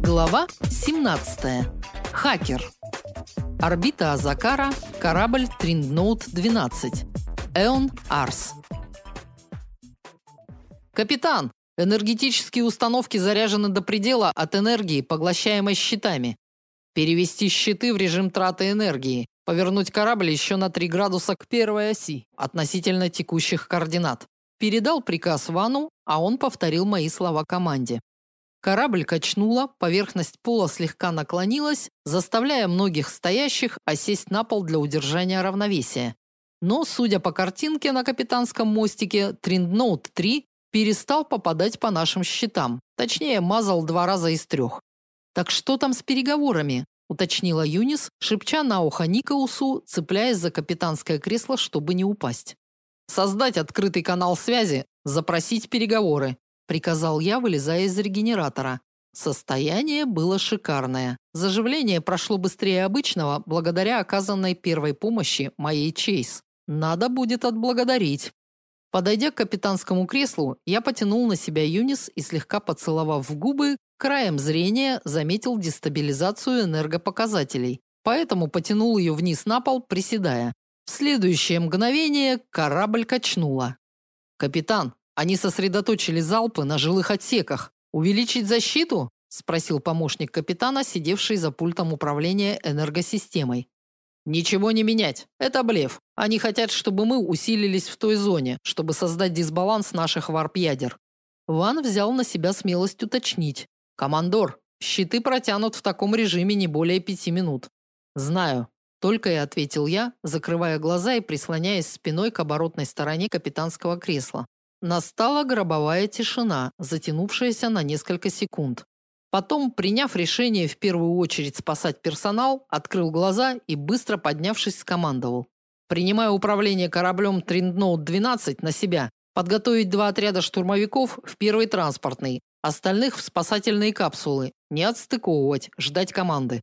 Глава 17. Хакер. Орбита Азакара, корабль Триндноут-12. Эон Арс. Капитан, энергетические установки заряжены до предела от энергии, поглощаемой щитами. Перевести щиты в режим траты энергии. Повернуть корабль еще на 3 градуса к первой оси относительно текущих координат. Передал приказ Вану, а он повторил мои слова команде. Корабль качнуло, поверхность пола слегка наклонилась, заставляя многих стоящих осесть на пол для удержания равновесия. Но, судя по картинке на капитанском мостике, Триндноут-3 перестал попадать по нашим щитам. Точнее, мазал два раза из трех. Так что там с переговорами? уточнила Юнис, шепча на ухо Никаусу, цепляясь за капитанское кресло, чтобы не упасть. Создать открытый канал связи, запросить переговоры, приказал я, вылезая из регенератора. Состояние было шикарное. Заживление прошло быстрее обычного благодаря оказанной первой помощи моей Чейз. Надо будет отблагодарить. Подойдя к капитанскому креслу, я потянул на себя Юнис и слегка поцеловав в губы, краем зрения заметил дестабилизацию энергопоказателей. Поэтому потянул ее вниз на пол, приседая. В следующее мгновение корабль качнуло. Капитан, они сосредоточили залпы на жилых отсеках. Увеличить защиту? спросил помощник капитана, сидевший за пультом управления энергосистемой. Ничего не менять. Это блеф. Они хотят, чтобы мы усилились в той зоне, чтобы создать дисбаланс наших варп-ядер. Ван взял на себя смелость уточнить. Командор, щиты протянут в таком режиме не более пяти минут. Знаю, только и ответил я, закрывая глаза и прислоняясь спиной к оборотной стороне капитанского кресла. Настала гробовая тишина, затянувшаяся на несколько секунд. Потом, приняв решение в первую очередь спасать персонал, открыл глаза и быстро поднявшись, скомандовал: "Принимаю управление кораблем Триндноут-12 на себя. Подготовить два отряда штурмовиков в первый транспортный, остальных в спасательные капсулы. Не отстыковывать, ждать команды".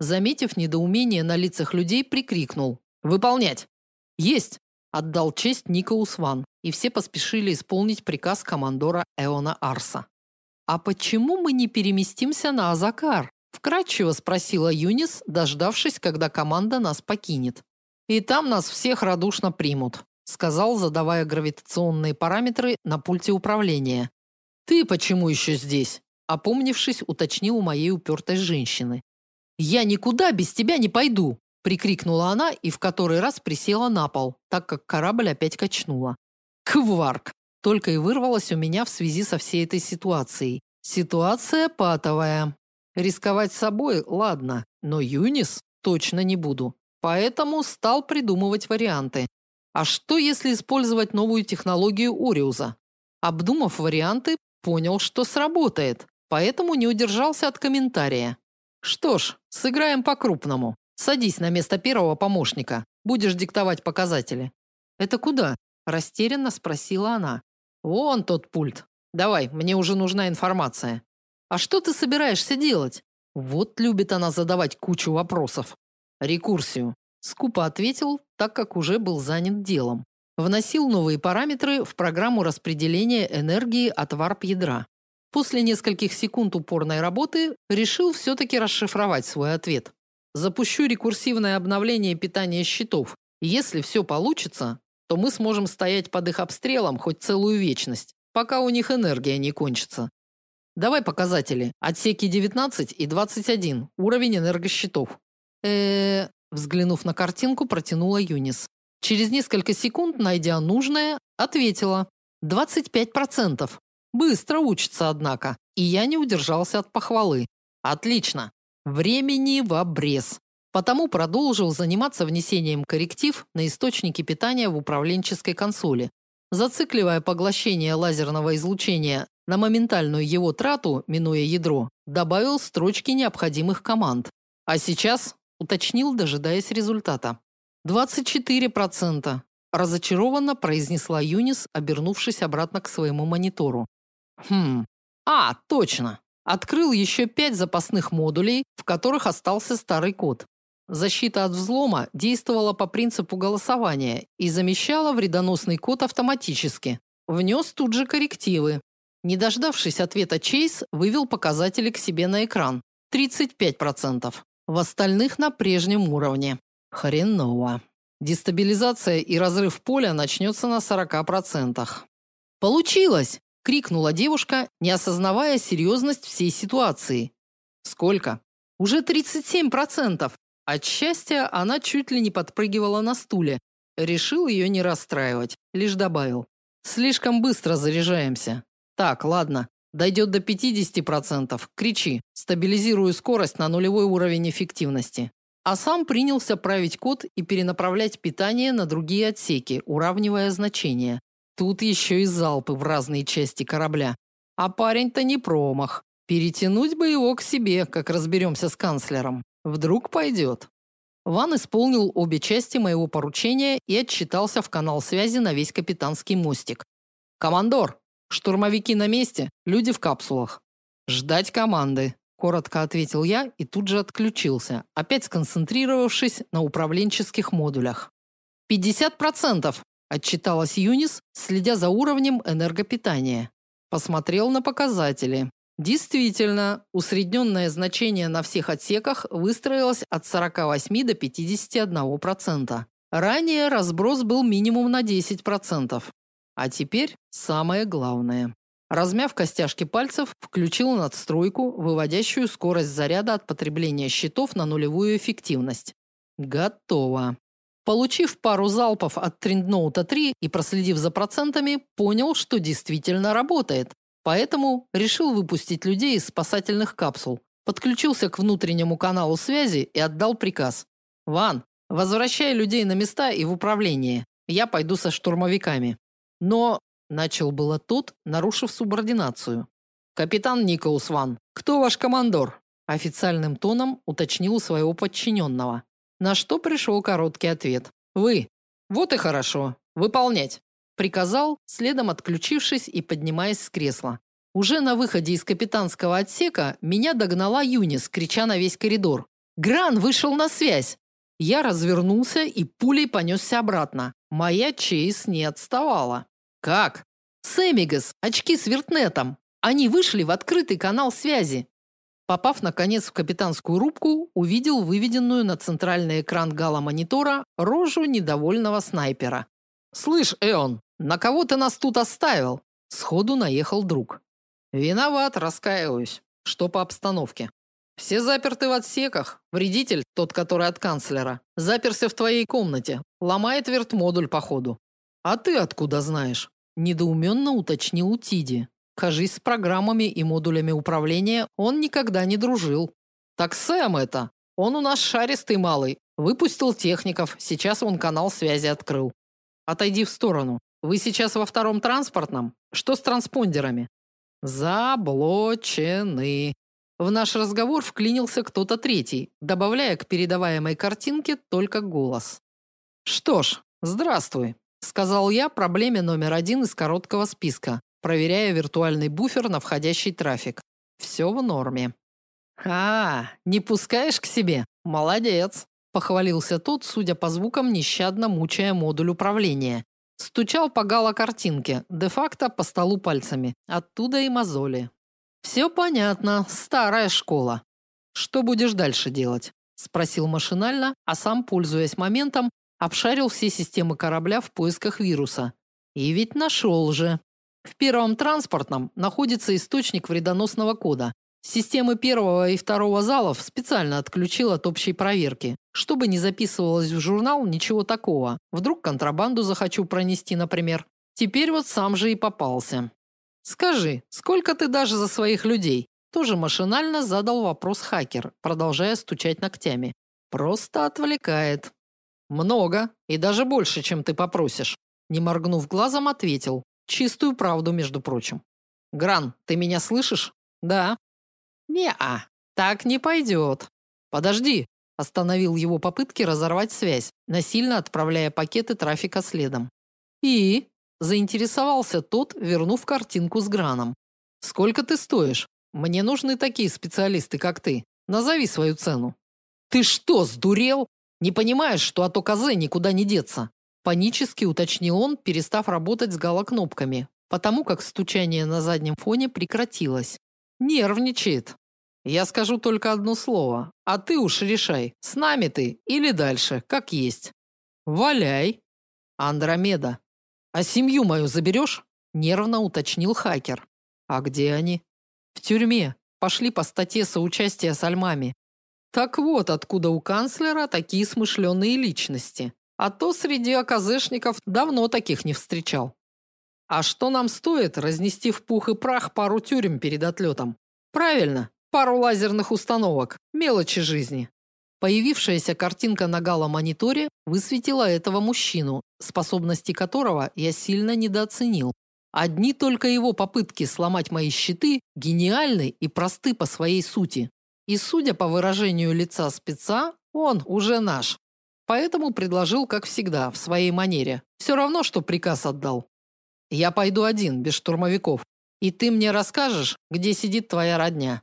Заметив недоумение на лицах людей, прикрикнул: "Выполнять!" "Есть!" Отдал честь Никоус Ван и все поспешили исполнить приказ командора Эона Арса. А почему мы не переместимся на Азакар? вкратчиво спросила Юнис, дождавшись, когда команда нас покинет. И там нас всех радушно примут, сказал, задавая гравитационные параметры на пульте управления. Ты почему еще здесь? опомнившись, уточнил у моей упертой женщины. Я никуда без тебя не пойду, прикрикнула она и в который раз присела на пол, так как корабль опять качнула. Кварк! Только и вырвалось у меня в связи со всей этой ситуацией. Ситуация патовая. Рисковать собой ладно, но Юнис точно не буду. Поэтому стал придумывать варианты. А что если использовать новую технологию Ориуза? Обдумав варианты, понял, что сработает, поэтому не удержался от комментария. Что ж, сыграем по-крупному. Садись на место первого помощника. Будешь диктовать показатели. Это куда? растерянно спросила она. Вон тот пульт. Давай, мне уже нужна информация. А что ты собираешься делать? Вот любит она задавать кучу вопросов. Рекурсию, скупо ответил, так как уже был занят делом. Вносил новые параметры в программу распределения энергии от варп-ядра. После нескольких секунд упорной работы решил все таки расшифровать свой ответ. Запущу рекурсивное обновление питания щитов. Если все получится, то мы сможем стоять под их обстрелом хоть целую вечность, пока у них энергия не кончится. Давай показатели. Отсеки 19 и 21. Уровень энергощитов. Э, -э взглянув на картинку, протянула Юнис. Через несколько секунд, найдя нужное, ответила: 25%. Быстро учится, однако. И я не удержался от похвалы. Отлично. Времени в обрез. Потому продолжил заниматься внесением корректив на источники питания в управленческой консоли, зацикливая поглощение лазерного излучения на моментальную его трату, минуя ядро, добавил строчки необходимых команд. А сейчас уточнил, дожидаясь результата. 24%, разочарованно произнесла Юнис, обернувшись обратно к своему монитору. Хм. А, точно. Открыл еще пять запасных модулей, в которых остался старый код. Защита от взлома действовала по принципу голосования и замещала вредоносный код автоматически. Внес тут же коррективы. Не дождавшись ответа Чейз, вывел показатели к себе на экран. 35%. В остальных на прежнем уровне. Хреново. Дестабилизация и разрыв поля начнется на 40%. Получилось, крикнула девушка, не осознавая серьезность всей ситуации. Сколько? Уже 37%. От счастья она чуть ли не подпрыгивала на стуле. Решил ее не расстраивать, лишь добавил: "Слишком быстро заряжаемся. Так, ладно, дойдет до 50%. Кричи. Стабилизирую скорость на нулевой уровень эффективности". А сам принялся править код и перенаправлять питание на другие отсеки, уравнивая значения. Тут еще и залпы в разные части корабля. А парень-то не промах. Перетянуть бы его к себе, как разберемся с канцлером. Вдруг пойдет. Ван исполнил обе части моего поручения и отчитался в канал связи на весь капитанский мостик. Командор, штурмовики на месте, люди в капсулах. Ждать команды, коротко ответил я и тут же отключился, опять сконцентрировавшись на управленческих модулях. «Пятьдесят процентов!» – отчиталась Юнис, следя за уровнем энергопитания. Посмотрел на показатели. Действительно, усредненное значение на всех отсеках выстроилось от 48 до 51%. Ранее разброс был минимум на 10%. А теперь самое главное. Размяв костяшки пальцев, включил надстройку, выводящую скорость заряда от потребления щитов на нулевую эффективность. Готово. Получив пару залпов от Трендноута 3 и проследив за процентами, понял, что действительно работает. Поэтому решил выпустить людей из спасательных капсул. Подключился к внутреннему каналу связи и отдал приказ. «Ван, возвращай людей на места и в управление. Я пойду со штурмовиками». Но начал было тот, нарушив субординацию. Капитан Николас Ван, кто ваш командор? официальным тоном уточнил своего подчиненного. На что пришел короткий ответ: Вы. Вот и хорошо. Выполнять приказал, следом отключившись и поднимаясь с кресла. Уже на выходе из капитанского отсека меня догнала Юнис, крича на весь коридор: "Гран вышел на связь!" Я развернулся и пулей понесся обратно. Моя Чейз не отставала. Как? Сэмигас, очки с вертнетом. Они вышли в открытый канал связи. Попав наконец в капитанскую рубку, увидел выведенную на центральный экран гала-монитора рожу недовольного снайпера. Слышь, Эон, на кого ты нас тут оставил? Сходу наехал друг. Виноват, раскаиваюсь. Что по обстановке? Все заперты в отсеках. Вредитель, тот, который от канцлера, заперся в твоей комнате. Ломает вертмодуль походу. А ты откуда знаешь? недоуменно уточнил Тиди. Кажись, с программами и модулями управления он никогда не дружил. Так Сэм это. Он у нас шаристый малый. Выпустил техников. Сейчас он канал связи открыл. Отойди в сторону. Вы сейчас во втором транспортном? Что с транспондерами? Заблочены. В наш разговор вклинился кто-то третий, добавляя к передаваемой картинке только голос. Что ж, здравствуй, сказал я проблеме номер один из короткого списка, проверяя виртуальный буфер на входящий трафик. Все в норме. А, не пускаешь к себе? Молодец, похвалился тот, судя по звукам, нещадно мучая модуль управления. Стучал по гало-картинке, де-факто по столу пальцами. Оттуда и мозоли. «Все понятно, старая школа. Что будешь дальше делать? спросил машинально, а сам, пользуясь моментом, обшарил все системы корабля в поисках вируса. И ведь нашел же. В первом транспортном находится источник вредоносного кода. Системы первого и второго залов специально отключил от общей проверки, чтобы не записывалось в журнал ничего такого. Вдруг контрабанду захочу пронести, например. Теперь вот сам же и попался. Скажи, сколько ты даже за своих людей? Тоже машинально задал вопрос хакер, продолжая стучать ногтями. Просто отвлекает. Много, и даже больше, чем ты попросишь. Не моргнув глазом, ответил. Чистую правду, между прочим. Гран, ты меня слышишь? Да. Не-а, так не пойдет. Подожди, остановил его попытки разорвать связь, насильно отправляя пакеты трафика следом. И заинтересовался тот, вернув картинку с Граном. Сколько ты стоишь? Мне нужны такие специалисты, как ты. Назови свою цену. Ты что, сдурел? Не понимаешь, что от ОКЗ никуда не деться? Панически уточнил он, перестав работать с галокнопками, потому как стучание на заднем фоне прекратилось. Нервничает. Я скажу только одно слово, а ты уж решай, с нами ты или дальше, как есть. Валяй. Андромеда. А семью мою заберешь? Нервно уточнил хакер. А где они? В тюрьме. Пошли по статье соучастия с альмами. Так вот, откуда у канцлера такие смышленые личности. А то среди оказешников давно таких не встречал. А что нам стоит разнести в пух и прах пару тюрем перед отлетом? Правильно, пару лазерных установок, мелочи жизни. Появившаяся картинка на гала-мониторе высветила этого мужчину, способности которого я сильно недооценил. Одни только его попытки сломать мои щиты гениальны и просты по своей сути. И судя по выражению лица спеца, он уже наш. Поэтому предложил, как всегда, в своей манере. Все равно, что приказ отдал. Я пойду один, без штурмовиков. И ты мне расскажешь, где сидит твоя родня.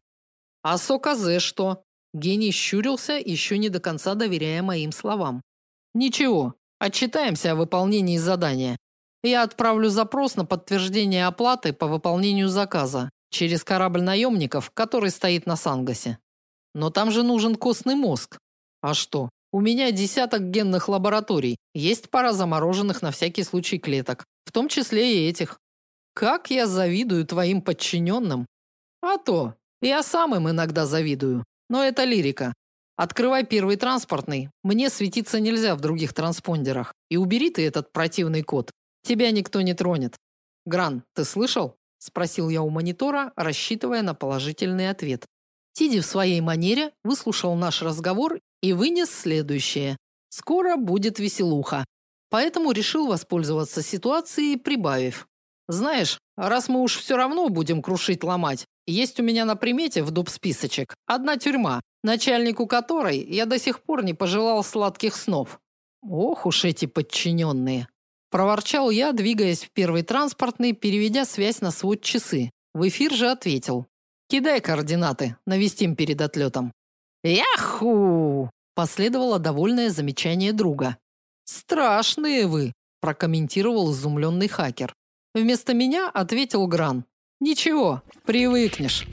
А Соказе что? Гений щурился, еще не до конца доверяя моим словам. Ничего, отчитаемся о выполнении задания. Я отправлю запрос на подтверждение оплаты по выполнению заказа через корабль наемников, который стоит на Сангасе. Но там же нужен костный мозг. А что? У меня десяток генных лабораторий. Есть пара замороженных на всякий случай клеток, в том числе и этих. Как я завидую твоим подчиненным. А то, я сам им иногда завидую. Но это лирика. Открывай первый транспортный. Мне светиться нельзя в других транспондерах. И убери ты этот противный код. Тебя никто не тронет. Гран, ты слышал? спросил я у монитора, рассчитывая на положительный ответ. Тиди в своей манере выслушал наш разговор и вынес следующее: скоро будет веселуха. Поэтому решил воспользоваться ситуацией, прибавив: знаешь, раз мы уж все равно будем крушить ломать, есть у меня на примете в доп списочек одна тюрьма, начальнику которой я до сих пор не пожелал сладких снов. Ох уж эти подчиненные. Проворчал я, двигаясь в первый транспортный, переведя связь на свод часы. В эфир же ответил: "Кидай координаты, навестим перед отлетом». Яху! Последовало довольное замечание друга. Страшные вы, прокомментировал изумленный хакер. Вместо меня ответил Гран. Ничего, привыкнешь.